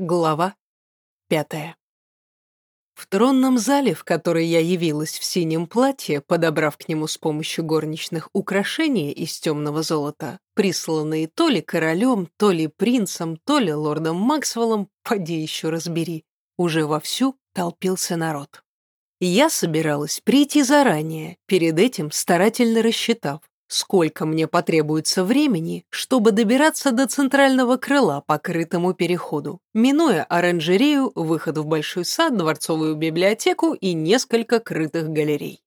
Глава пятая. В тронном зале, в который я явилась в синем платье, подобрав к нему с помощью горничных украшения из темного золота, присланные то ли королем, то ли принцем, то ли лордом Максвеллом, поди еще разбери, уже вовсю толпился народ. Я собиралась прийти заранее, перед этим старательно рассчитав, сколько мне потребуется времени, чтобы добираться до центрального крыла по крытому переходу, минуя оранжерею, выход в большой сад, дворцовую библиотеку и несколько крытых галерей.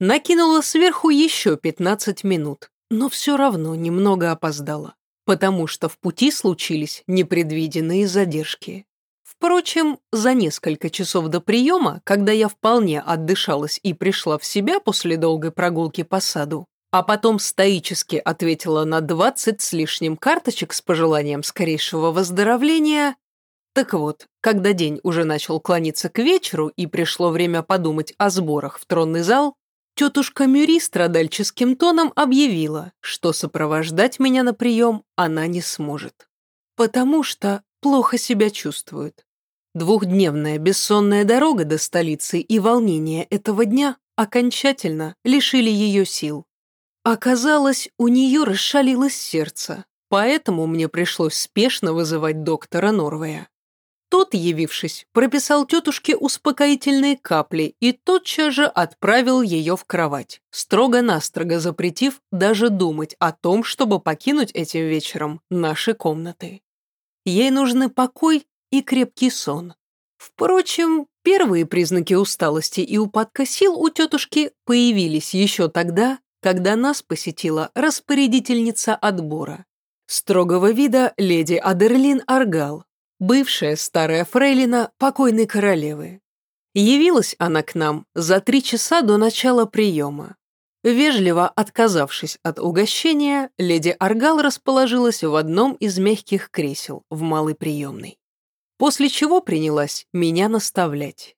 Накинула сверху еще 15 минут, но все равно немного опоздала, потому что в пути случились непредвиденные задержки. Впрочем, за несколько часов до приема, когда я вполне отдышалась и пришла в себя после долгой прогулки по саду, а потом стоически ответила на двадцать с лишним карточек с пожеланием скорейшего выздоровления. Так вот, когда день уже начал клониться к вечеру и пришло время подумать о сборах в тронный зал, тетушка Мюри страдальческим тоном объявила, что сопровождать меня на прием она не сможет. Потому что плохо себя чувствует. Двухдневная бессонная дорога до столицы и волнение этого дня окончательно лишили ее сил. Оказалось, у нее расшалилось сердце, поэтому мне пришлось спешно вызывать доктора Норвея. Тот, явившись, прописал тетушке успокоительные капли и тотчас же отправил ее в кровать, строго-настрого запретив даже думать о том, чтобы покинуть этим вечером наши комнаты. Ей нужны покой и крепкий сон. Впрочем, первые признаки усталости и упадка сил у тетушки появились еще тогда, когда нас посетила распорядительница отбора. Строгого вида леди Адерлин Аргал, бывшая старая фрейлина покойной королевы. Явилась она к нам за три часа до начала приема. Вежливо отказавшись от угощения, леди Аргал расположилась в одном из мягких кресел в малой приемной. После чего принялась меня наставлять.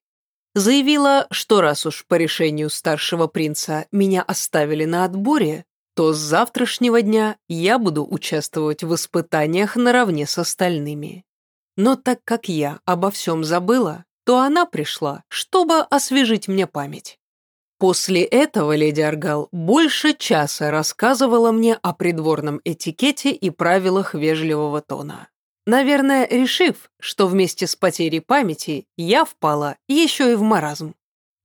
Заявила, что раз уж по решению старшего принца меня оставили на отборе, то с завтрашнего дня я буду участвовать в испытаниях наравне с остальными. Но так как я обо всем забыла, то она пришла, чтобы освежить мне память. После этого леди Аргал больше часа рассказывала мне о придворном этикете и правилах вежливого тона. Наверное, решив, что вместе с потерей памяти я впала еще и в маразм.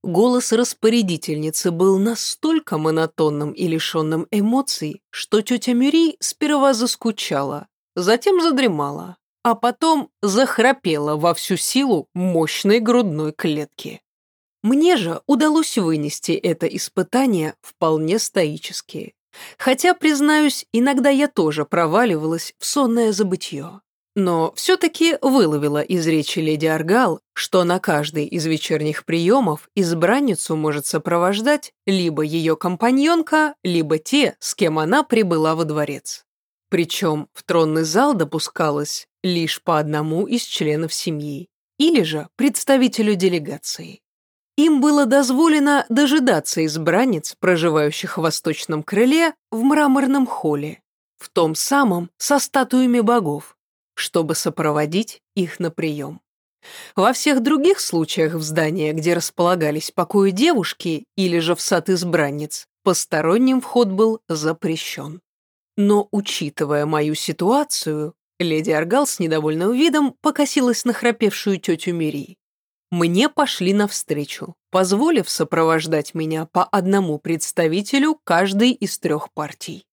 Голос распорядительницы был настолько монотонным и лишенным эмоций, что тетя Мюри сперва заскучала, затем задремала, а потом захрапела во всю силу мощной грудной клетки. Мне же удалось вынести это испытание вполне стоически. Хотя, признаюсь, иногда я тоже проваливалась в сонное забытье но все-таки выловила из речи леди Аргал, что на каждый из вечерних приемов избранницу может сопровождать либо ее компаньонка, либо те, с кем она прибыла во дворец. Причем в тронный зал допускалось лишь по одному из членов семьи, или же представителю делегации. Им было дозволено дожидаться избранниц, проживающих в восточном крыле, в мраморном холле, в том самом со статуями богов, чтобы сопроводить их на прием. Во всех других случаях в здании, где располагались покои девушки или же в сад избранниц, посторонним вход был запрещен. Но, учитывая мою ситуацию, леди Аргал с недовольным видом покосилась на храпевшую тетю Мири. Мне пошли навстречу, позволив сопровождать меня по одному представителю каждой из трех партий.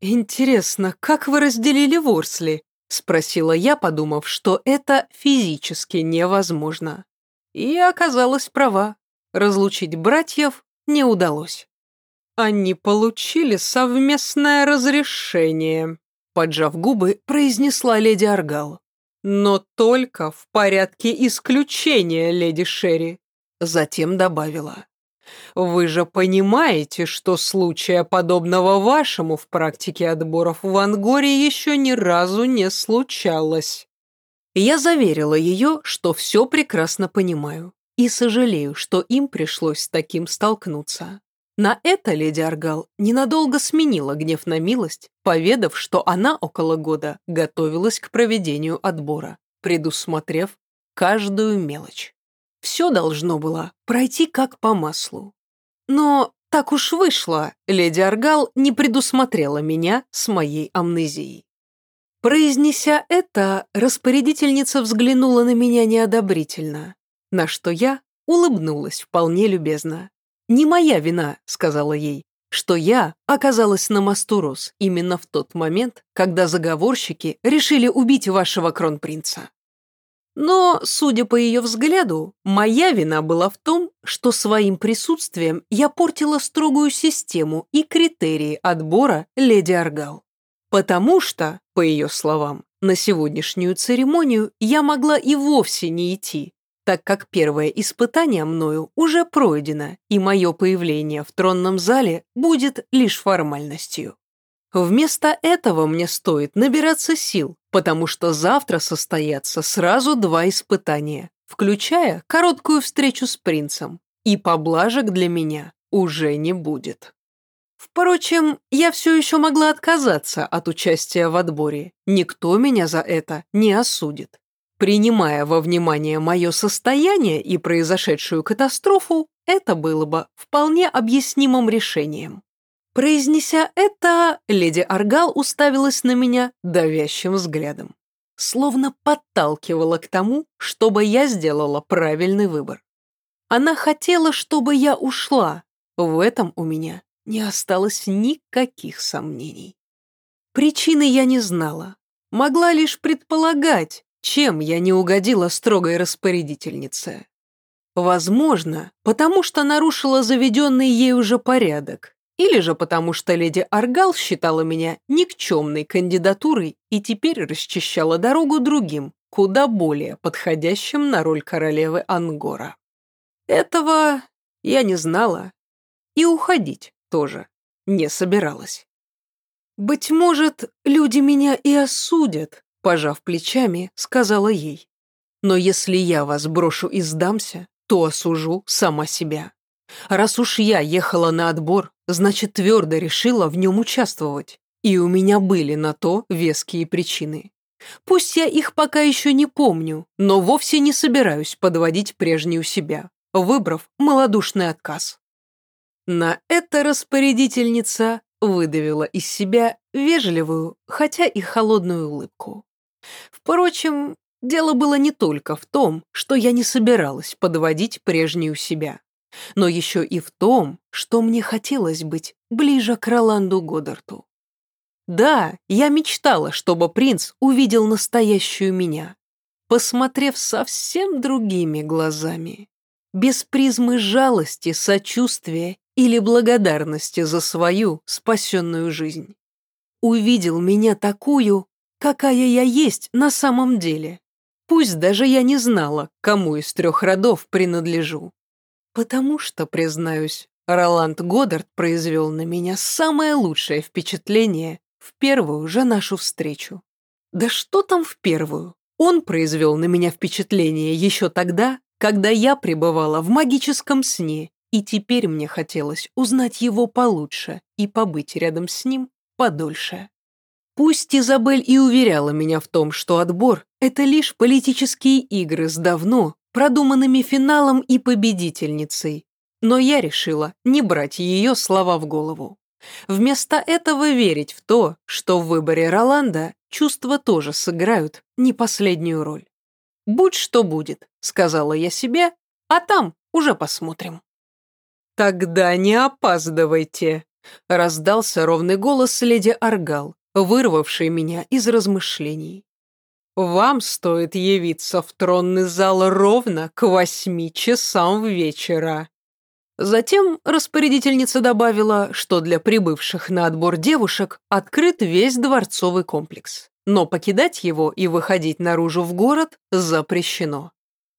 «Интересно, как вы разделили Ворсли?» — спросила я, подумав, что это физически невозможно. И оказалась права. Разлучить братьев не удалось. Они получили совместное разрешение, поджав губы, произнесла леди Аргал. Но только в порядке исключения, леди Шерри. Затем добавила. Вы же понимаете, что случая подобного вашему в практике отборов в Ангоре еще ни разу не случалось. Я заверила ее, что все прекрасно понимаю, и сожалею, что им пришлось с таким столкнуться. На это леди Аргал ненадолго сменила гнев на милость, поведав, что она около года готовилась к проведению отбора, предусмотрев каждую мелочь. Все должно было пройти как по маслу. Но так уж вышло, леди Аргал не предусмотрела меня с моей амнезией. Произнеся это, распорядительница взглянула на меня неодобрительно, на что я улыбнулась вполне любезно. «Не моя вина», — сказала ей, что я оказалась на мосту Рос именно в тот момент, когда заговорщики решили убить вашего кронпринца. Но, судя по ее взгляду, моя вина была в том, что своим присутствием я портила строгую систему и критерии отбора леди Аргал. Потому что, по ее словам, на сегодняшнюю церемонию я могла и вовсе не идти, так как первое испытание мною уже пройдено, и мое появление в тронном зале будет лишь формальностью. Вместо этого мне стоит набираться сил, потому что завтра состоятся сразу два испытания, включая короткую встречу с принцем, и поблажек для меня уже не будет. Впрочем, я все еще могла отказаться от участия в отборе. Никто меня за это не осудит. Принимая во внимание мое состояние и произошедшую катастрофу, это было бы вполне объяснимым решением. Произнеся это, леди Аргал уставилась на меня давящим взглядом, словно подталкивала к тому, чтобы я сделала правильный выбор. Она хотела, чтобы я ушла. В этом у меня не осталось никаких сомнений. Причины я не знала. Могла лишь предполагать, чем я не угодила строгой распорядительнице. Возможно, потому что нарушила заведенный ей уже порядок, или же потому что леди Аргал считала меня никчемной кандидатурой и теперь расчищала дорогу другим, куда более подходящим на роль королевы Ангора. Этого я не знала и уходить тоже не собиралась. «Быть может, люди меня и осудят», — пожав плечами, сказала ей. «Но если я вас брошу и сдамся, то осужу сама себя. Раз уж я ехала на отбор, значит, твердо решила в нем участвовать, и у меня были на то веские причины. Пусть я их пока еще не помню, но вовсе не собираюсь подводить прежнюю себя, выбрав малодушный отказ. На это распорядительница выдавила из себя вежливую, хотя и холодную улыбку. Впрочем, дело было не только в том, что я не собиралась подводить прежнюю себя, но еще и в том, что мне хотелось быть ближе к Роланду Годдарту. Да, я мечтала, чтобы принц увидел настоящую меня, посмотрев совсем другими глазами, без призмы жалости, сочувствия или благодарности за свою спасенную жизнь. Увидел меня такую, какая я есть на самом деле. Пусть даже я не знала, кому из трех родов принадлежу. Потому что, признаюсь, Роланд Годдард произвел на меня самое лучшее впечатление в первую же нашу встречу. Да что там в первую? Он произвел на меня впечатление еще тогда, когда я пребывала в магическом сне и теперь мне хотелось узнать его получше и побыть рядом с ним подольше. Пусть Изабель и уверяла меня в том, что отбор – это лишь политические игры с давно продуманными финалом и победительницей, но я решила не брать ее слова в голову. Вместо этого верить в то, что в выборе Роланда чувства тоже сыграют не последнюю роль. «Будь что будет», — сказала я себе, а там уже посмотрим. «Тогда не опаздывайте», — раздался ровный голос леди Аргал, вырвавший меня из размышлений. «Вам стоит явиться в тронный зал ровно к восьми часам вечера». Затем распорядительница добавила, что для прибывших на отбор девушек открыт весь дворцовый комплекс, но покидать его и выходить наружу в город запрещено.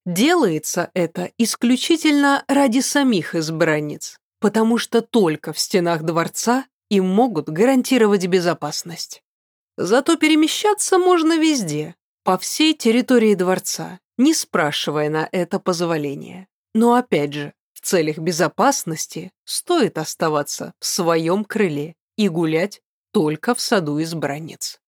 Делается это исключительно ради самих избранниц, потому что только в стенах дворца им могут гарантировать безопасность. Зато перемещаться можно везде, по всей территории дворца, не спрашивая на это позволения. Но опять же, в целях безопасности стоит оставаться в своем крыле и гулять только в саду избранниц.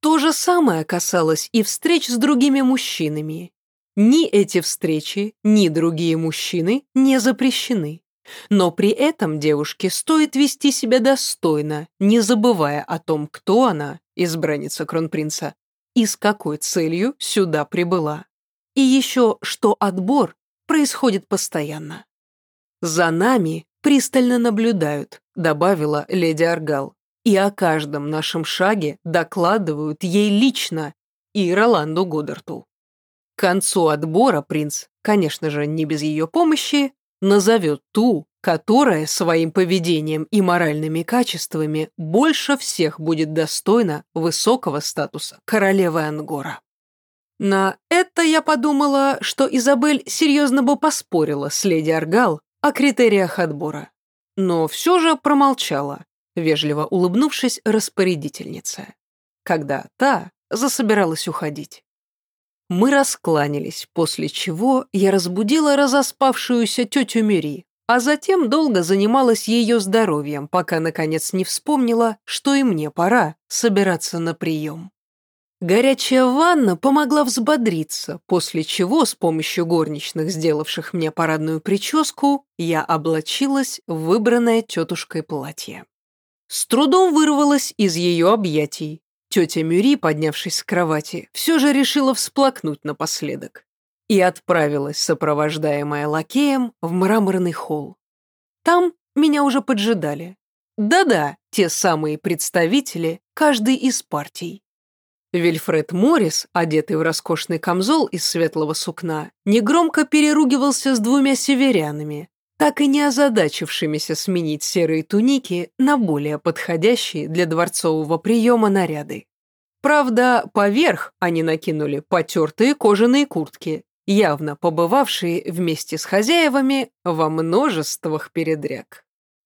То же самое касалось и встреч с другими мужчинами. Ни эти встречи, ни другие мужчины не запрещены. Но при этом девушке стоит вести себя достойно, не забывая о том, кто она, избранница кронпринца, и с какой целью сюда прибыла. И еще, что отбор происходит постоянно. «За нами пристально наблюдают», — добавила леди Аргал, «и о каждом нашем шаге докладывают ей лично и Роланду Годдарту. К концу отбора принц, конечно же, не без ее помощи, назовет ту, которая своим поведением и моральными качествами больше всех будет достойна высокого статуса королевы Ангора. На это я подумала, что Изабель серьезно бы поспорила с леди Аргал о критериях отбора. Но все же промолчала, вежливо улыбнувшись распорядительнице, когда та засобиралась уходить. Мы раскланялись, после чего я разбудила разоспавшуюся тетю Мюри, а затем долго занималась ее здоровьем, пока, наконец, не вспомнила, что и мне пора собираться на прием. Горячая ванна помогла взбодриться, после чего, с помощью горничных, сделавших мне парадную прическу, я облачилась в выбранное тетушкой платье. С трудом вырвалась из ее объятий, Тетя Мюри, поднявшись с кровати, все же решила всплакнуть напоследок и отправилась, сопровождаемая лакеем, в мраморный холл. Там меня уже поджидали. Да-да, те самые представители, каждый из партий. Вильфред Моррис, одетый в роскошный камзол из светлого сукна, негромко переругивался с двумя северянами, так и не озадачившимися сменить серые туники на более подходящие для дворцового приема наряды. Правда, поверх они накинули потертые кожаные куртки, явно побывавшие вместе с хозяевами во множествах передряг.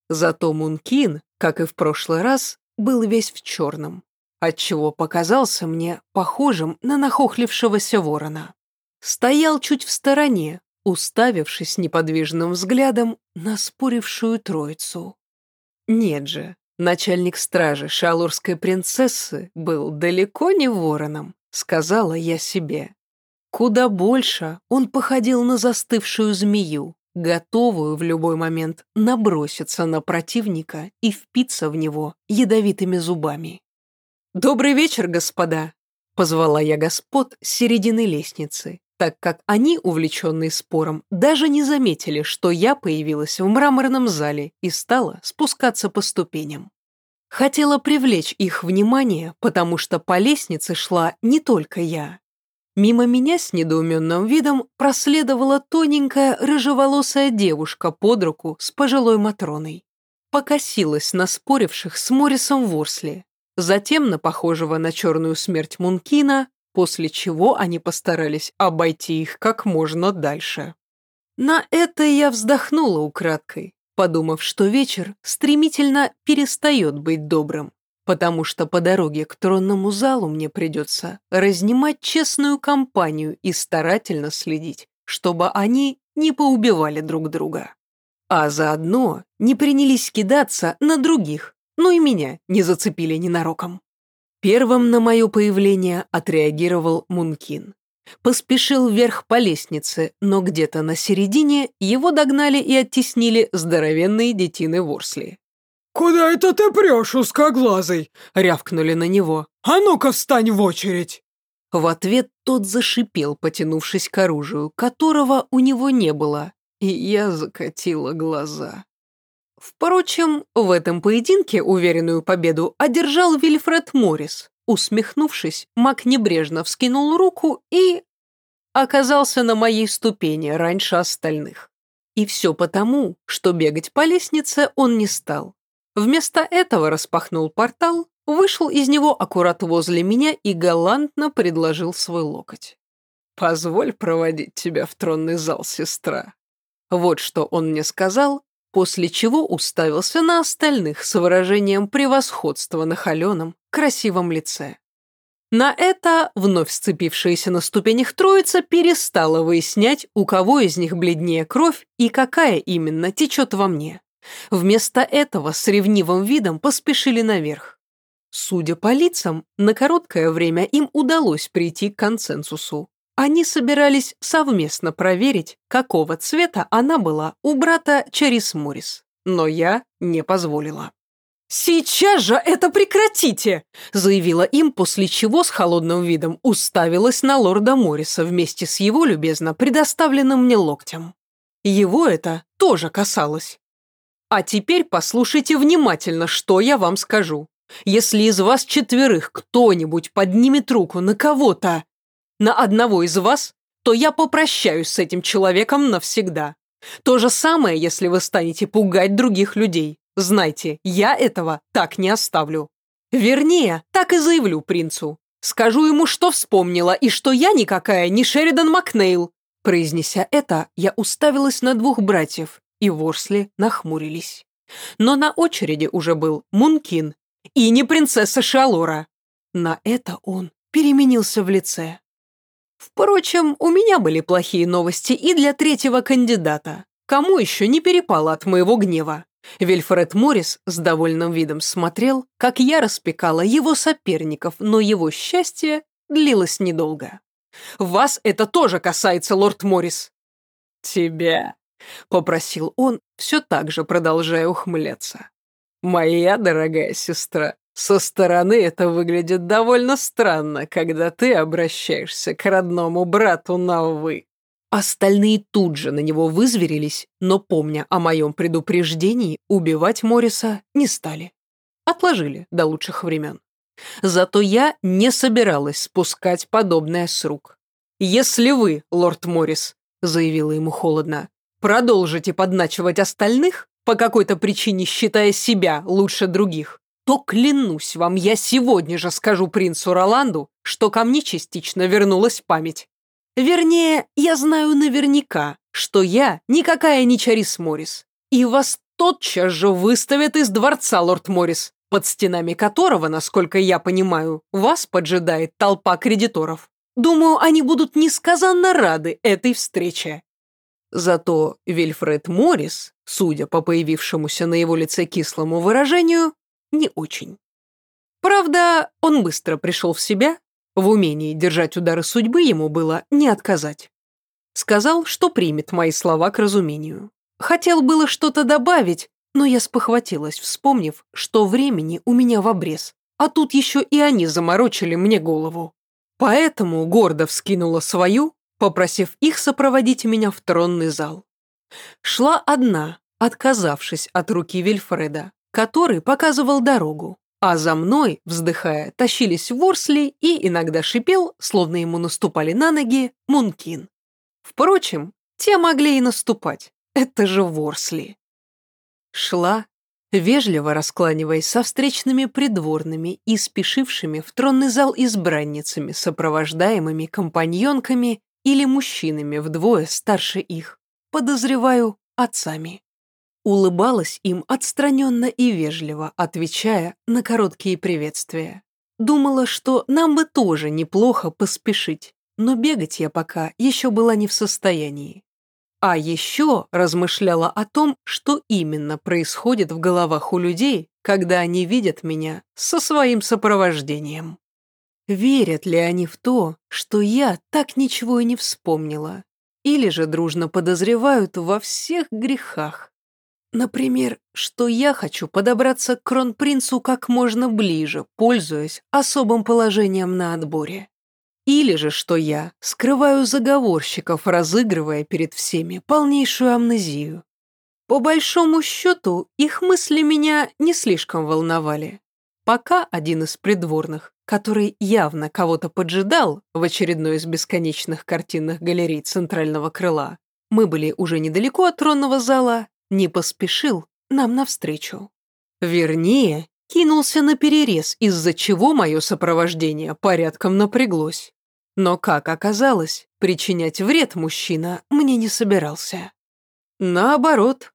Зато Мункин, как и в прошлый раз, был весь в черном, отчего показался мне похожим на нахохлившегося ворона. Стоял чуть в стороне, уставившись неподвижным взглядом на спорившую троицу. Нет же, начальник стражи шалурской принцессы был далеко не вороном, сказала я себе. Куда больше он походил на застывшую змею, готовую в любой момент наброситься на противника и впиться в него ядовитыми зубами. «Добрый вечер, господа!» — позвала я господ с середины лестницы, так как они, увлеченные спором, даже не заметили, что я появилась в мраморном зале и стала спускаться по ступеням. Хотела привлечь их внимание, потому что по лестнице шла не только я. Мимо меня с недоуменным видом проследовала тоненькая рыжеволосая девушка под руку с пожилой Матроной. Покосилась на споривших с Моррисом Ворсли, затем на похожего на черную смерть Мункина, после чего они постарались обойти их как можно дальше. На это я вздохнула украдкой, подумав, что вечер стремительно перестает быть добрым, потому что по дороге к тронному залу мне придется разнимать честную компанию и старательно следить, чтобы они не поубивали друг друга. А заодно не принялись кидаться на других, ну и меня не зацепили ненароком. Первым на мое появление отреагировал Мункин. Поспешил вверх по лестнице, но где-то на середине его догнали и оттеснили здоровенные детины Ворсли. «Куда это ты прешь, узкоглазый?» — рявкнули на него. «А ну-ка встань в очередь!» В ответ тот зашипел, потянувшись к оружию, которого у него не было, и я закатила глаза. Впрочем, в этом поединке уверенную победу одержал Вильфред Моррис. Усмехнувшись, Мак небрежно вскинул руку и... оказался на моей ступени раньше остальных. И все потому, что бегать по лестнице он не стал. Вместо этого распахнул портал, вышел из него аккурат возле меня и галантно предложил свой локоть. «Позволь проводить тебя в тронный зал, сестра». Вот что он мне сказал, после чего уставился на остальных с выражением превосходства на холеном, красивом лице. На это вновь сцепившаяся на ступенях троица перестала выяснять, у кого из них бледнее кровь и какая именно течет во мне. Вместо этого с ревнивым видом поспешили наверх. Судя по лицам, на короткое время им удалось прийти к консенсусу. Они собирались совместно проверить, какого цвета она была у брата Чарис Моррис. Но я не позволила. «Сейчас же это прекратите!» заявила им, после чего с холодным видом уставилась на лорда Морриса вместе с его любезно предоставленным мне локтем. Его это тоже касалось. А теперь послушайте внимательно, что я вам скажу. Если из вас четверых кто-нибудь поднимет руку на кого-то, на одного из вас, то я попрощаюсь с этим человеком навсегда. То же самое, если вы станете пугать других людей. Знайте, я этого так не оставлю. Вернее, так и заявлю принцу. Скажу ему, что вспомнила, и что я никакая не Шеридан Макнейл. Произнеся это, я уставилась на двух братьев, и Ворсли нахмурились. Но на очереди уже был Мункин и не принцесса Шалора. На это он переменился в лице. Впрочем, у меня были плохие новости и для третьего кандидата. Кому еще не перепало от моего гнева? Вильфред Моррис с довольным видом смотрел, как я распекала его соперников, но его счастье длилось недолго. «Вас это тоже касается, лорд Моррис!» «Тебя?» — попросил он, все так же продолжая ухмыляться. «Моя дорогая сестра, со стороны это выглядит довольно странно, когда ты обращаешься к родному брату на «вы». Остальные тут же на него вызверились, но, помня о моем предупреждении, убивать Морриса не стали. Отложили до лучших времен. Зато я не собиралась спускать подобное с рук. «Если вы, лорд Моррис», — заявила ему холодно, «продолжите подначивать остальных, по какой-то причине считая себя лучше других, то, клянусь вам, я сегодня же скажу принцу Роланду, что ко мне частично вернулась память. Вернее, я знаю наверняка, что я никакая не Чарис Моррис, и вас тотчас же выставят из дворца, лорд Моррис, под стенами которого, насколько я понимаю, вас поджидает толпа кредиторов. Думаю, они будут несказанно рады этой встрече. Зато Вильфред Моррис, судя по появившемуся на его лице кислому выражению, не очень. Правда, он быстро пришел в себя в умении держать удары судьбы ему было не отказать. Сказал, что примет мои слова к разумению. Хотел было что-то добавить, но я спохватилась, вспомнив, что времени у меня в обрез, а тут еще и они заморочили мне голову. Поэтому гордо вскинула свою, попросив их сопроводить меня в тронный зал. Шла одна, отказавшись от руки Вильфреда, который показывал дорогу, а за мной, вздыхая, тащились Ворсли и иногда шипел, словно ему наступали на ноги, Мункин. Впрочем, те могли и наступать. Это же Ворсли. Шла, вежливо раскланиваясь со встречными придворными и спешившими в тронный зал избранницами, сопровождаемыми компаньонками или мужчинами вдвое старше их, подозреваю, отцами улыбалась им отстраненно и вежливо, отвечая на короткие приветствия. Думала, что нам бы тоже неплохо поспешить, но бегать я пока еще была не в состоянии. А еще размышляла о том, что именно происходит в головах у людей, когда они видят меня со своим сопровождением. Верят ли они в то, что я так ничего и не вспомнила? Или же дружно подозревают во всех грехах? Например, что я хочу подобраться к кронпринцу как можно ближе, пользуясь особым положением на отборе. Или же, что я скрываю заговорщиков, разыгрывая перед всеми полнейшую амнезию. По большому счету, их мысли меня не слишком волновали. Пока один из придворных, который явно кого-то поджидал в очередной из бесконечных картинных галерей центрального крыла, мы были уже недалеко от тронного зала, не поспешил нам навстречу. Вернее, кинулся на перерез, из-за чего мое сопровождение порядком напряглось. Но, как оказалось, причинять вред мужчина мне не собирался. Наоборот.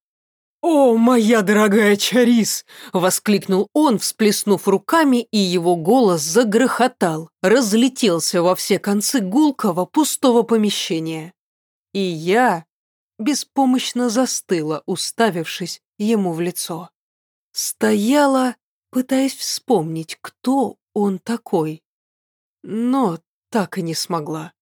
«О, моя дорогая Чарис!» — воскликнул он, всплеснув руками, и его голос загрохотал, разлетелся во все концы гулкого пустого помещения. И я беспомощно застыла, уставившись ему в лицо. Стояла пытаясь вспомнить, кто он такой. Но так и не смогла.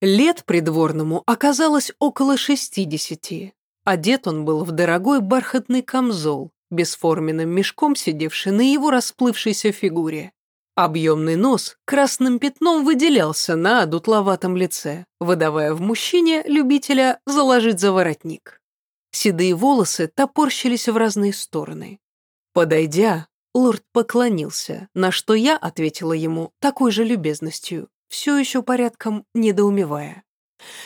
Лет придворному оказалось около шестидесяти. Одет он был в дорогой бархатный камзол, бесформенным мешком сидевший на его расплывшейся фигуре. Объемный нос красным пятном выделялся на дутловатом лице, выдавая в мужчине любителя заложить за воротник. Седые волосы топорщились в разные стороны. Подойдя, лорд поклонился, на что я ответила ему такой же любезностью, все еще порядком недоумевая.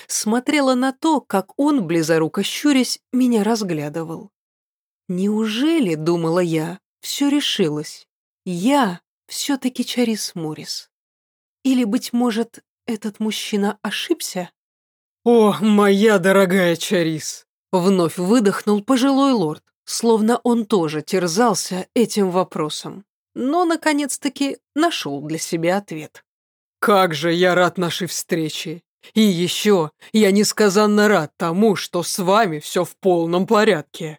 Смотрела на то, как он, близоруко щурясь, меня разглядывал. Неужели, думала я, все решилось? Я все-таки Чарис Морис. Или, быть может, этот мужчина ошибся? «О, моя дорогая Чарис!» Вновь выдохнул пожилой лорд, словно он тоже терзался этим вопросом, но, наконец-таки, нашел для себя ответ. «Как же я рад нашей встрече! И еще я несказанно рад тому, что с вами все в полном порядке!»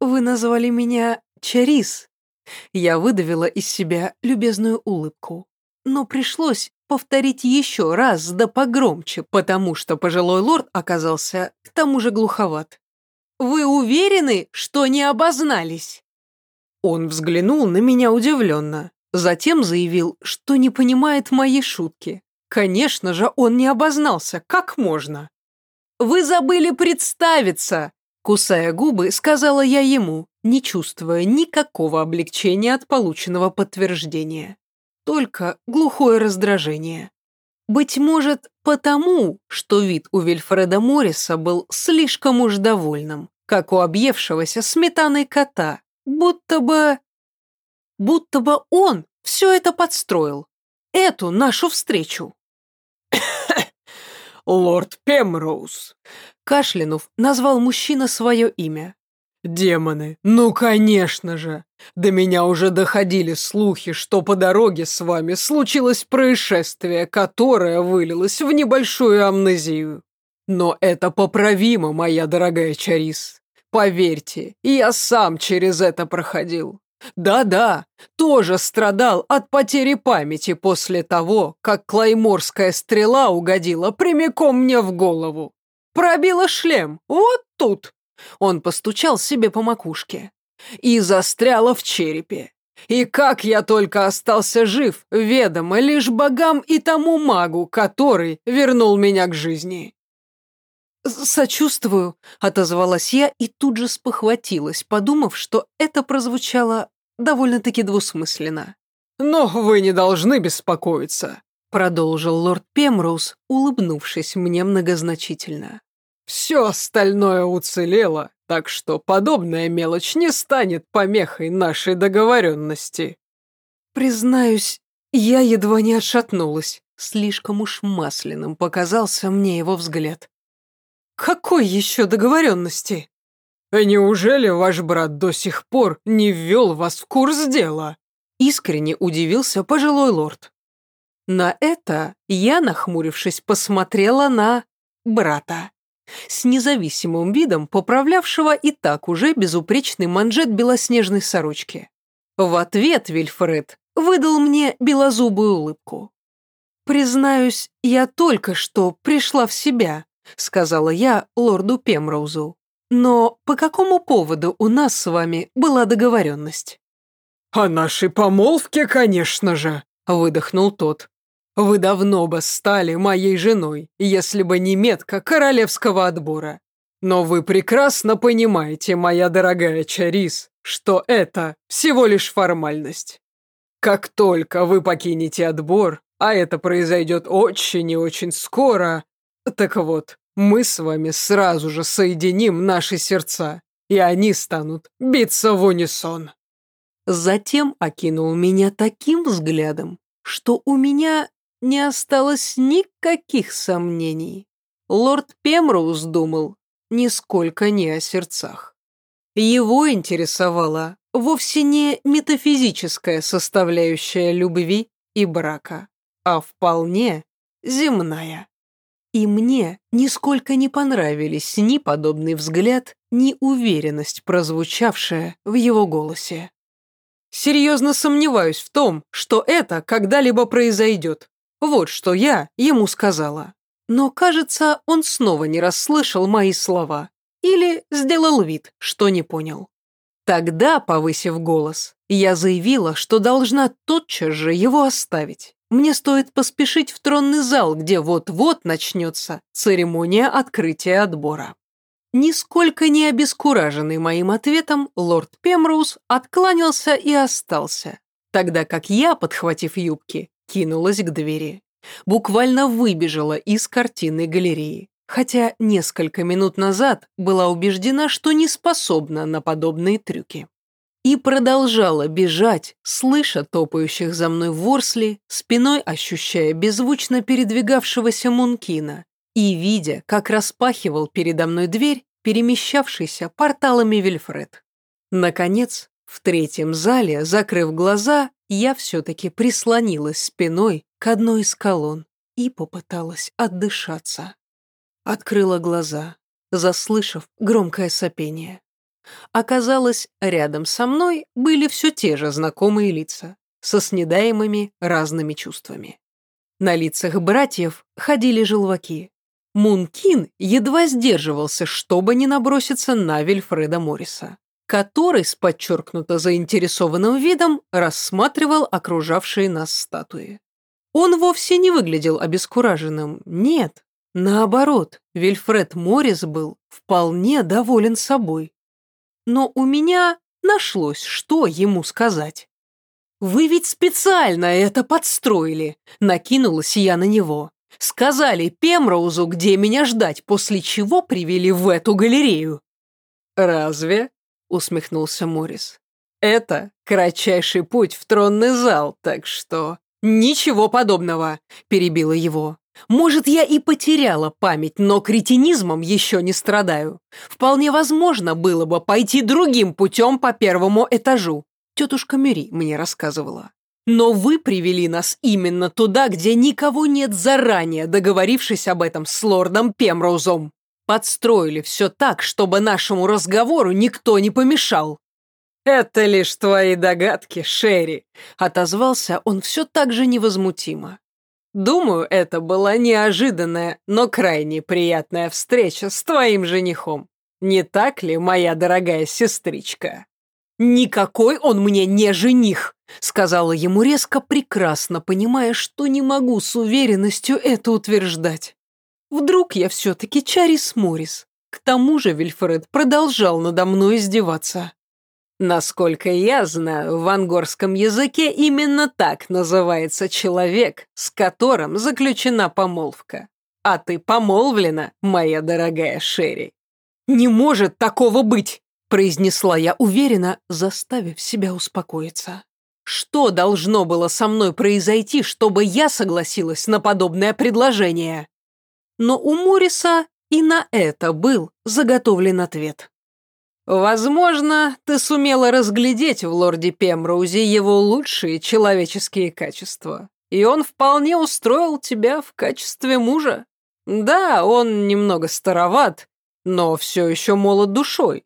«Вы назвали меня Чарис», я выдавила из себя любезную улыбку, но пришлось повторить еще раз да погромче, потому что пожилой лорд оказался к тому же глуховат. «Вы уверены, что не обознались?» Он взглянул на меня удивленно, затем заявил, что не понимает моей шутки. Конечно же, он не обознался, как можно? «Вы забыли представиться!» Кусая губы, сказала я ему, не чувствуя никакого облегчения от полученного подтверждения. Только глухое раздражение. Быть может, потому, что вид у Вильфреда Морриса был слишком уж довольным, как у объевшегося сметаной кота, будто бы... Будто бы он все это подстроил. Эту нашу встречу. «Лорд Пемроуз», — кашлянув, назвал мужчина свое имя. «Демоны, ну конечно же! До меня уже доходили слухи, что по дороге с вами случилось происшествие, которое вылилось в небольшую амнезию. Но это поправимо, моя дорогая Чарис. Поверьте, я сам через это проходил. Да-да, тоже страдал от потери памяти после того, как клайморская стрела угодила прямиком мне в голову. Пробила шлем, вот тут. Он постучал себе по макушке. И застряла в черепе. И как я только остался жив, ведомо лишь богам и тому магу, который вернул меня к жизни. «Сочувствую», — отозвалась я и тут же спохватилась, подумав, что это прозвучало довольно-таки двусмысленно. «Но вы не должны беспокоиться», — продолжил лорд Пемроуз, улыбнувшись мне многозначительно. Все остальное уцелело, так что подобная мелочь не станет помехой нашей договоренности. Признаюсь, я едва не отшатнулась. Слишком уж масляным показался мне его взгляд. Какой еще договоренности? Неужели ваш брат до сих пор не ввел вас в курс дела? Искренне удивился пожилой лорд. На это я, нахмурившись, посмотрела на брата с независимым видом поправлявшего и так уже безупречный манжет белоснежной сорочки. В ответ Вильфред выдал мне белозубую улыбку. «Признаюсь, я только что пришла в себя», — сказала я лорду Пемроузу. «Но по какому поводу у нас с вами была договоренность?» «О нашей помолвке, конечно же», — выдохнул тот. Вы давно бы стали моей женой, если бы не метка королевского отбора. Но вы прекрасно понимаете, моя дорогая Чарис, что это всего лишь формальность. Как только вы покинете отбор, а это произойдет очень и очень скоро, так вот, мы с вами сразу же соединим наши сердца, и они станут биться в унисон. Затем окинул меня таким взглядом, что у меня не осталось никаких сомнений. Лорд Пемроуз думал нисколько не о сердцах. Его интересовала вовсе не метафизическая составляющая любви и брака, а вполне земная. И мне нисколько не понравились ни подобный взгляд, ни уверенность, прозвучавшая в его голосе. серьезно сомневаюсь в том, что это когда-либо произойдет. Вот что я ему сказала. Но, кажется, он снова не расслышал мои слова или сделал вид, что не понял. Тогда, повысив голос, я заявила, что должна тотчас же его оставить. Мне стоит поспешить в тронный зал, где вот-вот начнется церемония открытия отбора. Нисколько не обескураженный моим ответом, лорд Пемроуз откланялся и остался, тогда как я, подхватив юбки, кинулась к двери. Буквально выбежала из картинной галереи хотя несколько минут назад была убеждена, что не способна на подобные трюки. И продолжала бежать, слыша топающих за мной ворсли, спиной ощущая беззвучно передвигавшегося Мункина и видя, как распахивал передо мной дверь, перемещавшийся порталами Вильфред. Наконец, в третьем зале, закрыв глаза, я все-таки прислонилась спиной к одной из колонн и попыталась отдышаться. Открыла глаза, заслышав громкое сопение. Оказалось, рядом со мной были все те же знакомые лица, со снедаемыми разными чувствами. На лицах братьев ходили желваки. Мункин едва сдерживался, чтобы не наброситься на Вильфреда Морриса, который с подчеркнуто заинтересованным видом рассматривал окружавшие нас статуи. Он вовсе не выглядел обескураженным, нет, Наоборот, Вильфред Моррис был вполне доволен собой. Но у меня нашлось, что ему сказать. «Вы ведь специально это подстроили», — накинулась я на него. «Сказали Пемроузу, где меня ждать, после чего привели в эту галерею». «Разве?» — усмехнулся Моррис. «Это кратчайший путь в тронный зал, так что...» «Ничего подобного», — перебила его. Может, я и потеряла память, но кретинизмом еще не страдаю. Вполне возможно было бы пойти другим путем по первому этажу. Тетушка Мюри мне рассказывала. Но вы привели нас именно туда, где никого нет заранее, договорившись об этом с лордом Пемроузом. Подстроили все так, чтобы нашему разговору никто не помешал. «Это лишь твои догадки, Шерри», — отозвался он все так же невозмутимо. Думаю, это была неожиданная, но крайне приятная встреча с твоим женихом. Не так ли, моя дорогая сестричка?» «Никакой он мне не жених», — сказала ему резко, прекрасно понимая, что не могу с уверенностью это утверждать. Вдруг я все-таки Чарис Моррис. К тому же Вильфред продолжал надо мной издеваться. Насколько я знаю, в ангорском языке именно так называется человек, с которым заключена помолвка. А ты помолвлена, моя дорогая Шерри. «Не может такого быть!» – произнесла я уверенно, заставив себя успокоиться. Что должно было со мной произойти, чтобы я согласилась на подобное предложение? Но у Мориса и на это был заготовлен ответ. Возможно, ты сумела разглядеть в лорде Пемроузе его лучшие человеческие качества, и он вполне устроил тебя в качестве мужа. Да, он немного староват, но все еще молод душой.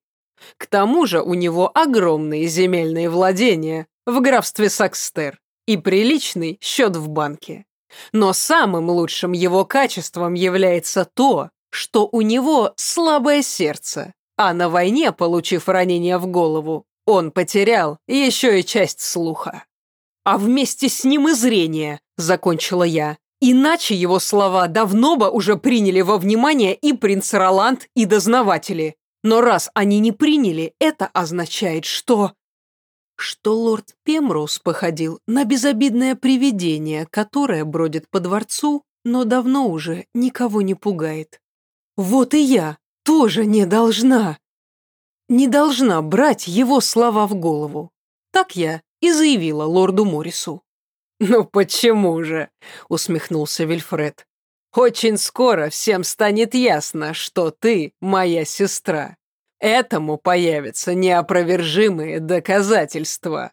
К тому же у него огромные земельные владения в графстве Сакстер и приличный счет в банке. Но самым лучшим его качеством является то, что у него слабое сердце, а на войне, получив ранение в голову, он потерял еще и часть слуха. А вместе с ним и зрение, закончила я. Иначе его слова давно бы уже приняли во внимание и принц Роланд, и дознаватели. Но раз они не приняли, это означает, что... Что лорд Пемроуз походил на безобидное привидение, которое бродит по дворцу, но давно уже никого не пугает. Вот и я тоже не должна. Не должна брать его слова в голову. Так я и заявила лорду Моррису. «Ну почему же?» — усмехнулся Вильфред. «Очень скоро всем станет ясно, что ты моя сестра. Этому появятся неопровержимые доказательства».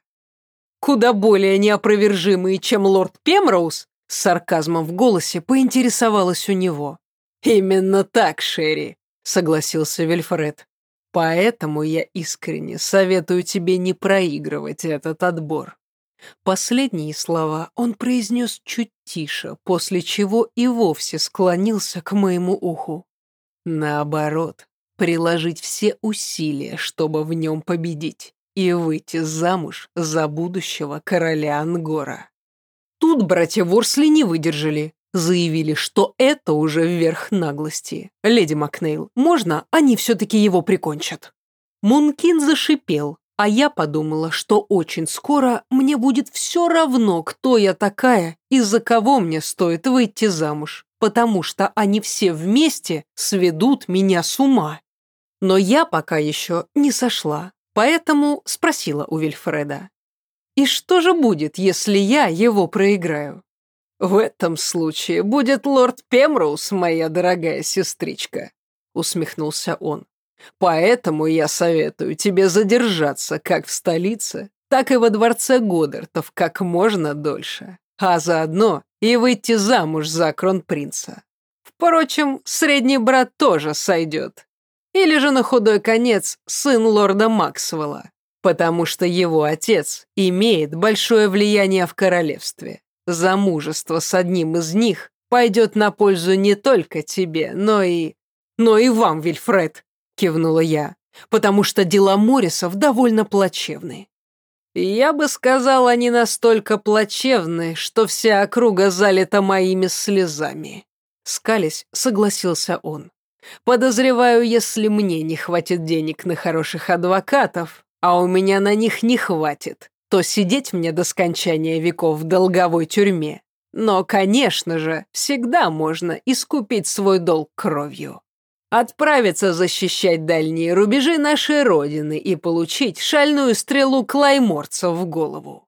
«Куда более неопровержимые, чем лорд Пемроуз?» С сарказмом в голосе поинтересовалась у него. «Именно так, Шерри согласился Вильфред. Поэтому я искренне советую тебе не проигрывать этот отбор. Последние слова он произнес чуть тише, после чего и вовсе склонился к моему уху. Наоборот, приложить все усилия, чтобы в нем победить и выйти замуж за будущего короля Ангора. Тут братья Ворсли не выдержали, заявили, что это уже вверх наглости. «Леди Макнейл, можно они все-таки его прикончат?» Мункин зашипел, а я подумала, что очень скоро мне будет все равно, кто я такая и за кого мне стоит выйти замуж, потому что они все вместе сведут меня с ума. Но я пока еще не сошла, поэтому спросила у Вильфреда. «И что же будет, если я его проиграю?» «В этом случае будет лорд Пемроуз, моя дорогая сестричка», усмехнулся он. «Поэтому я советую тебе задержаться как в столице, так и во дворце Годдартов как можно дольше, а заодно и выйти замуж за кронпринца. Впрочем, средний брат тоже сойдет. Или же на худой конец сын лорда Максвелла, потому что его отец имеет большое влияние в королевстве. Замужество с одним из них пойдет на пользу не только тебе, но и... Но и вам, Вильфред, кивнула я, потому что дела Моррисов довольно плачевны. Я бы сказал, они настолько плачевны, что вся округа залита моими слезами. Скались, согласился он. Подозреваю, если мне не хватит денег на хороших адвокатов, а у меня на них не хватит, то сидеть мне до скончания веков в долговой тюрьме. Но, конечно же, всегда можно искупить свой долг кровью. Отправиться защищать дальние рубежи нашей Родины и получить шальную стрелу клайморцев в голову.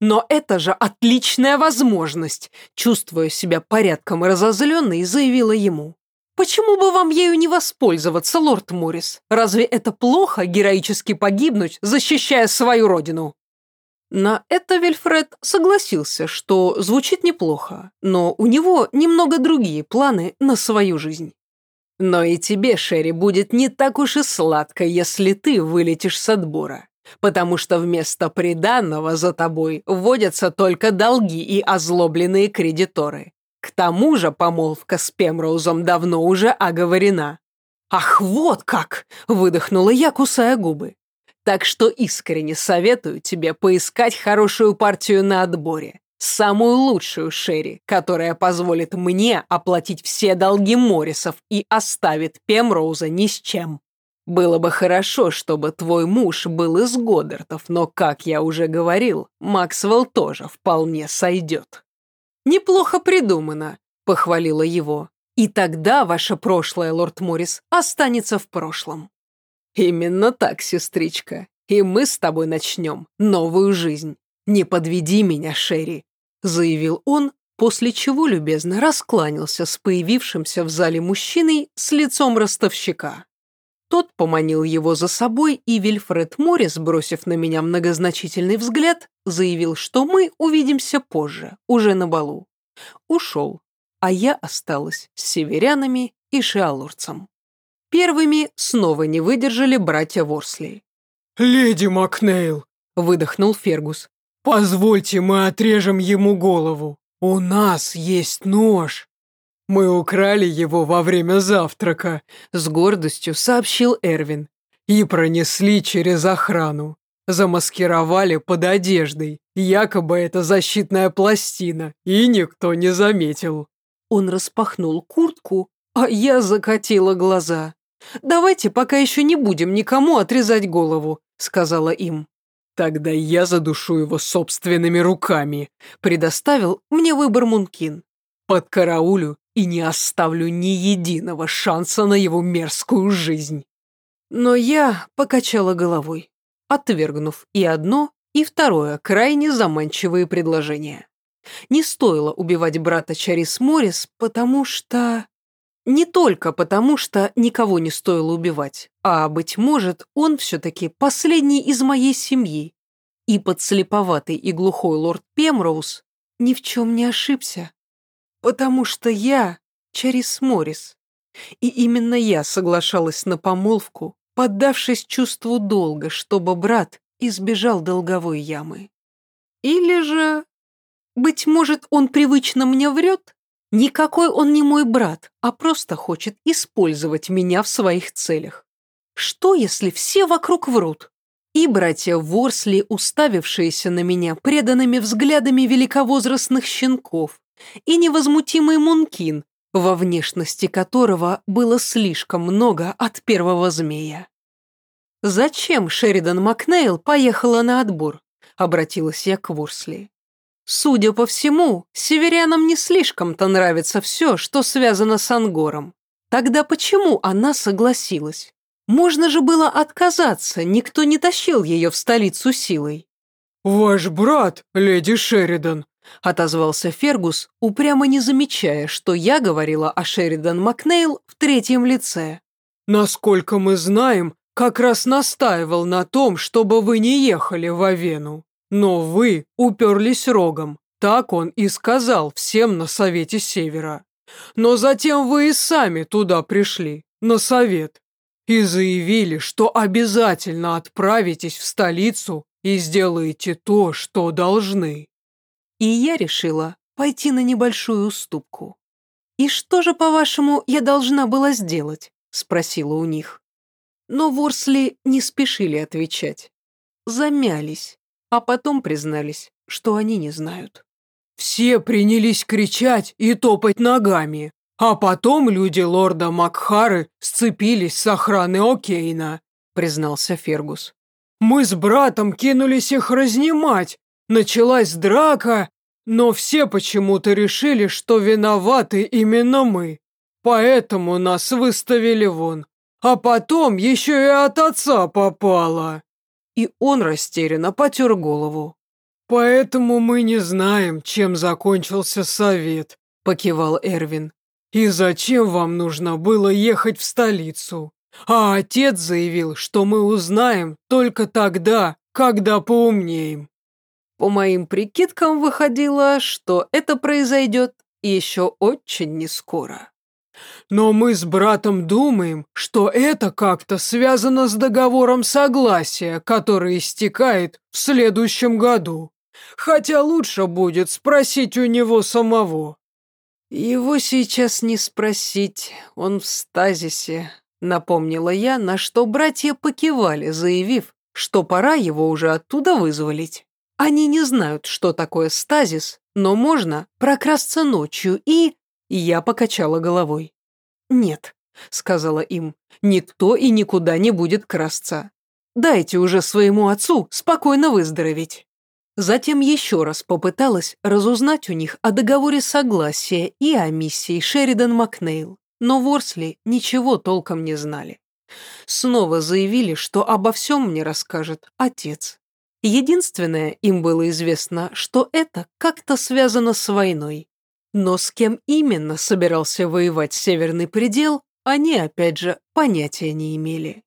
Но это же отличная возможность, чувствуя себя порядком разозленной, заявила ему. Почему бы вам ею не воспользоваться, лорд Моррис? Разве это плохо героически погибнуть, защищая свою родину? На это Вильфред согласился, что звучит неплохо, но у него немного другие планы на свою жизнь. Но и тебе, Шерри, будет не так уж и сладко, если ты вылетишь с отбора, потому что вместо приданного за тобой вводятся только долги и озлобленные кредиторы. К тому же помолвка с Пемроузом давно уже оговорена. «Ах, вот как!» – выдохнула я, кусая губы. Так что искренне советую тебе поискать хорошую партию на отборе. Самую лучшую Шерри, которая позволит мне оплатить все долги Моррисов и оставит Пемроуза ни с чем. Было бы хорошо, чтобы твой муж был из Годдартов, но, как я уже говорил, Максвелл тоже вполне сойдет. Неплохо придумано, похвалила его. И тогда ваше прошлое, лорд Моррис, останется в прошлом. «Именно так, сестричка. И мы с тобой начнем новую жизнь. Не подведи меня, Шерри», — заявил он, после чего любезно раскланялся с появившимся в зале мужчиной с лицом ростовщика. Тот поманил его за собой, и Вильфред Моррис, бросив на меня многозначительный взгляд, заявил, что мы увидимся позже, уже на балу. Ушел, а я осталась с северянами и шиалурцем. Первыми снова не выдержали братья Ворсли. «Леди Макнейл!» – выдохнул Фергус. «Позвольте, мы отрежем ему голову. У нас есть нож». «Мы украли его во время завтрака», – с гордостью сообщил Эрвин. «И пронесли через охрану. Замаскировали под одеждой. Якобы это защитная пластина, и никто не заметил». Он распахнул куртку, а я закатила глаза. «Давайте пока еще не будем никому отрезать голову», — сказала им. «Тогда я задушу его собственными руками», — предоставил мне выбор Мункин. «Под караулю и не оставлю ни единого шанса на его мерзкую жизнь». Но я покачала головой, отвергнув и одно, и второе крайне заманчивые предложения. Не стоило убивать брата Чарис Моррис, потому что... Не только потому, что никого не стоило убивать, а, быть может, он все-таки последний из моей семьи. И подслеповатый и глухой лорд Пемроуз ни в чем не ошибся. Потому что я Чарис Моррис. И именно я соглашалась на помолвку, поддавшись чувству долга, чтобы брат избежал долговой ямы. Или же, быть может, он привычно мне врет? Никакой он не мой брат, а просто хочет использовать меня в своих целях. Что, если все вокруг врут? И братья Ворсли, уставившиеся на меня преданными взглядами великовозрастных щенков, и невозмутимый Мункин, во внешности которого было слишком много от первого змея. «Зачем Шеридан Макнейл поехала на отбор?» — обратилась я к Ворсли. «Судя по всему, северянам не слишком-то нравится все, что связано с Ангором. Тогда почему она согласилась? Можно же было отказаться, никто не тащил ее в столицу силой». «Ваш брат, леди Шеридан», — отозвался Фергус, упрямо не замечая, что я говорила о Шеридан Макнейл в третьем лице. «Насколько мы знаем, как раз настаивал на том, чтобы вы не ехали в Авену. Но вы уперлись рогом, так он и сказал всем на Совете Севера. Но затем вы и сами туда пришли, на совет, и заявили, что обязательно отправитесь в столицу и сделаете то, что должны. И я решила пойти на небольшую уступку. «И что же, по-вашему, я должна была сделать?» – спросила у них. Но Ворсли не спешили отвечать. Замялись, а потом признались, что они не знают. «Все принялись кричать и топать ногами, а потом люди лорда Макхары сцепились с охраной О'Кейна», признался Фергус. «Мы с братом кинулись их разнимать. Началась драка, но все почему-то решили, что виноваты именно мы. Поэтому нас выставили вон, а потом еще и от отца попало. И он растерянно потер голову. «Поэтому мы не знаем, чем закончился совет», — покивал Эрвин. «И зачем вам нужно было ехать в столицу? А отец заявил, что мы узнаем только тогда, когда поумнеем». По моим прикидкам выходило, что это произойдет еще очень нескоро. Но мы с братом думаем, что это как-то связано с договором согласия, который истекает в следующем году. Хотя лучше будет спросить у него самого. Его сейчас не спросить, он в стазисе, напомнила я, на что братья покивали, заявив, что пора его уже оттуда вызволить. Они не знают, что такое стазис, но можно прокрасться ночью и... Я покачала головой. «Нет», — сказала им, — «никто и никуда не будет красться. Дайте уже своему отцу спокойно выздороветь». Затем еще раз попыталась разузнать у них о договоре согласия и о миссии Шеридан Макнейл, но Ворсли ничего толком не знали. Снова заявили, что обо всем мне расскажет отец. Единственное, им было известно, что это как-то связано с войной. Но с кем именно собирался воевать Северный предел, они, опять же, понятия не имели.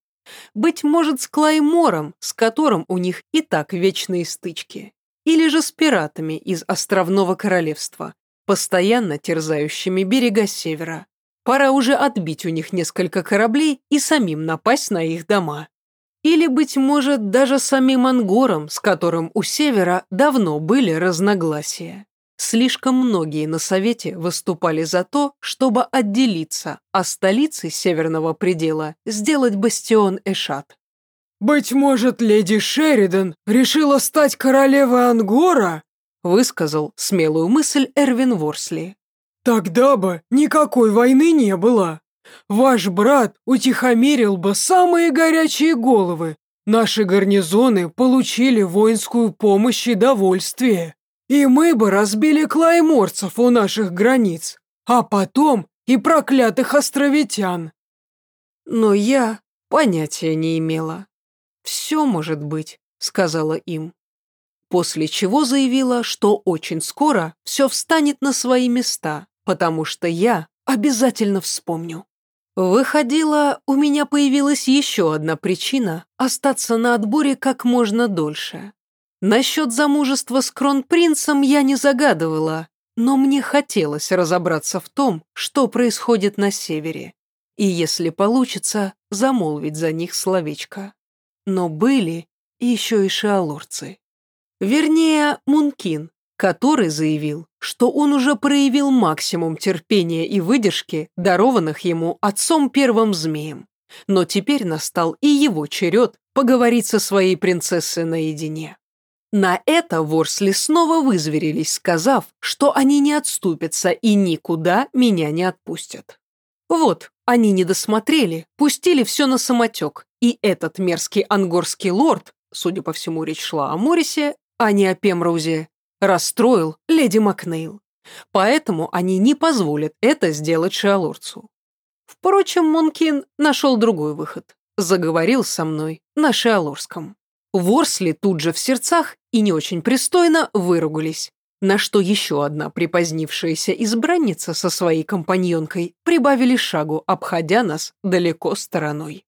Быть может, с Клаймором, с которым у них и так вечные стычки. Или же с пиратами из Островного Королевства, постоянно терзающими берега Севера. Пора уже отбить у них несколько кораблей и самим напасть на их дома. Или, быть может, даже самим Ангором, с которым у Севера давно были разногласия. Слишком многие на Совете выступали за то, чтобы отделиться, а столицей Северного предела сделать бастион Эшат. «Быть может, леди Шеридан решила стать королевой Ангора?» высказал смелую мысль Эрвин Ворсли. «Тогда бы никакой войны не было. Ваш брат утихомирил бы самые горячие головы. Наши гарнизоны получили воинскую помощь и довольствие. И мы бы разбили клайморцев у наших границ, а потом и проклятых островитян. Но я понятия не имела. Все может быть, сказала им. После чего заявила, что очень скоро все встанет на свои места, потому что я обязательно вспомню. Выходило, у меня появилась еще одна причина остаться на отборе как можно дольше. Насчет замужества с кронпринцем я не загадывала, но мне хотелось разобраться в том, что происходит на севере. и, если получится, замолвить за них словечко. Но были еще и шиалорцы. Вернее, Мункин, который заявил, что он уже проявил максимум терпения и выдержки, дарованных ему отцом первым змеем. Но теперь настал и его черед поговорить со своей принцессой наедине. На это ворсли снова вызверились, сказав, что они не отступятся и никуда меня не отпустят. Вот, они не досмотрели, пустили все на самотек, и этот мерзкий ангорский лорд, судя по всему речь шла о Морисе, а не о Пемроузе, расстроил леди Макнейл. Поэтому они не позволят это сделать Шиалорцу. Впрочем, Монкин нашел другой выход. Заговорил со мной на Шиалорском. Ворсли тут же в сердцах и не очень пристойно выругались. На что еще одна припозднившаяся избранница со своей компаньонкой прибавили шагу, обходя нас далеко стороной.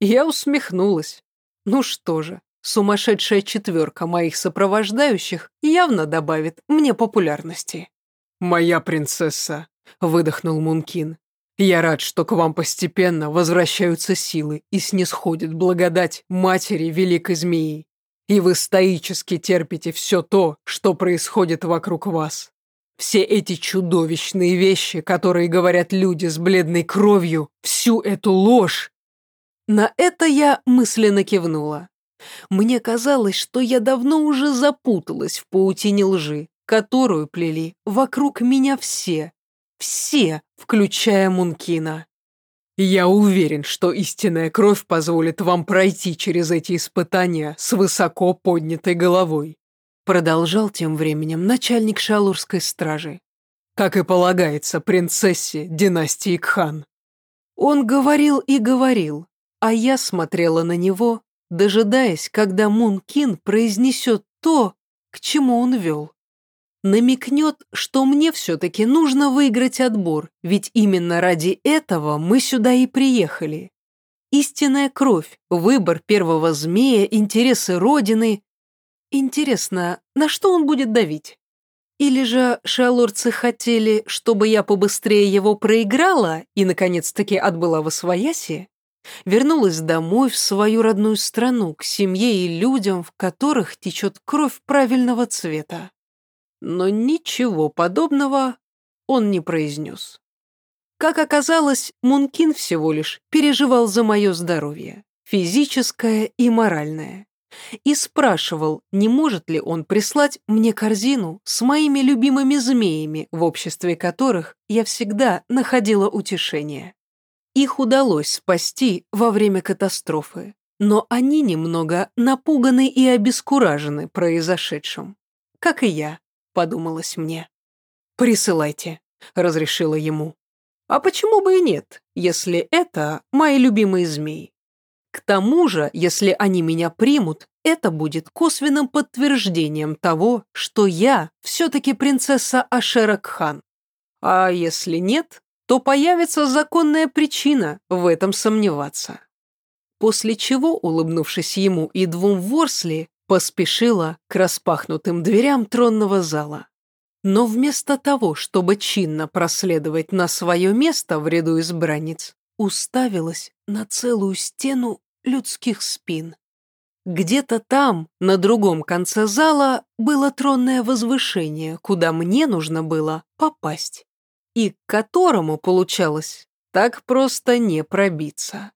Я усмехнулась. Ну что же, Сумасшедшая четверка моих сопровождающих явно добавит мне популярности. «Моя принцесса», — выдохнул Мункин. «Я рад, что к вам постепенно возвращаются силы и снисходит благодать матери Великой Змеи. И вы стоически терпите все то, что происходит вокруг вас. Все эти чудовищные вещи, которые говорят люди с бледной кровью, всю эту ложь». На это я мысленно кивнула. Мне казалось, что я давно уже запуталась в паутине лжи, которую плели вокруг меня все. Все, включая Мункина. Я уверен, что истинная кровь позволит вам пройти через эти испытания с высоко поднятой головой. Продолжал тем временем начальник шалурской стражи. Как и полагается принцессе династии Кхан. Он говорил и говорил, а я смотрела на него дожидаясь, когда Мун Кин произнесет то, к чему он вел. Намекнет, что мне все-таки нужно выиграть отбор, ведь именно ради этого мы сюда и приехали. Истинная кровь, выбор первого змея, интересы Родины. Интересно, на что он будет давить? Или же шалорцы хотели, чтобы я побыстрее его проиграла и, наконец-таки, отбыла во свояси? Вернулась домой в свою родную страну, к семье и людям, в которых течет кровь правильного цвета. Но ничего подобного он не произнес. Как оказалось, Мункин всего лишь переживал за мое здоровье, физическое и моральное, и спрашивал, не может ли он прислать мне корзину с моими любимыми змеями, в обществе которых я всегда находила утешение. Их удалось спасти во время катастрофы, но они немного напуганы и обескуражены произошедшим. Как и я, подумалось мне. «Присылайте», — разрешила ему. «А почему бы и нет, если это мои любимые змеи? К тому же, если они меня примут, это будет косвенным подтверждением того, что я все-таки принцесса Ашеракхан. А если нет, то появится законная причина в этом сомневаться. После чего, улыбнувшись ему и двум ворсли, поспешила к распахнутым дверям тронного зала. Но вместо того, чтобы чинно проследовать на свое место в ряду избранниц, уставилась на целую стену людских спин. Где-то там, на другом конце зала, было тронное возвышение, куда мне нужно было попасть и к которому, получалось, так просто не пробиться.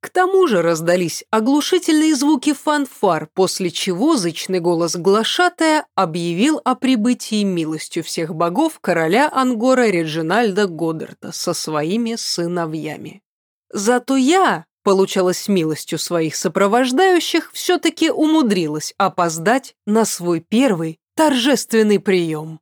К тому же раздались оглушительные звуки фанфар, после чего зычный голос глашатая объявил о прибытии милостью всех богов короля Ангора Реджинальда Годдарта со своими сыновьями. Зато я, получалось милостью своих сопровождающих, все-таки умудрилась опоздать на свой первый торжественный прием.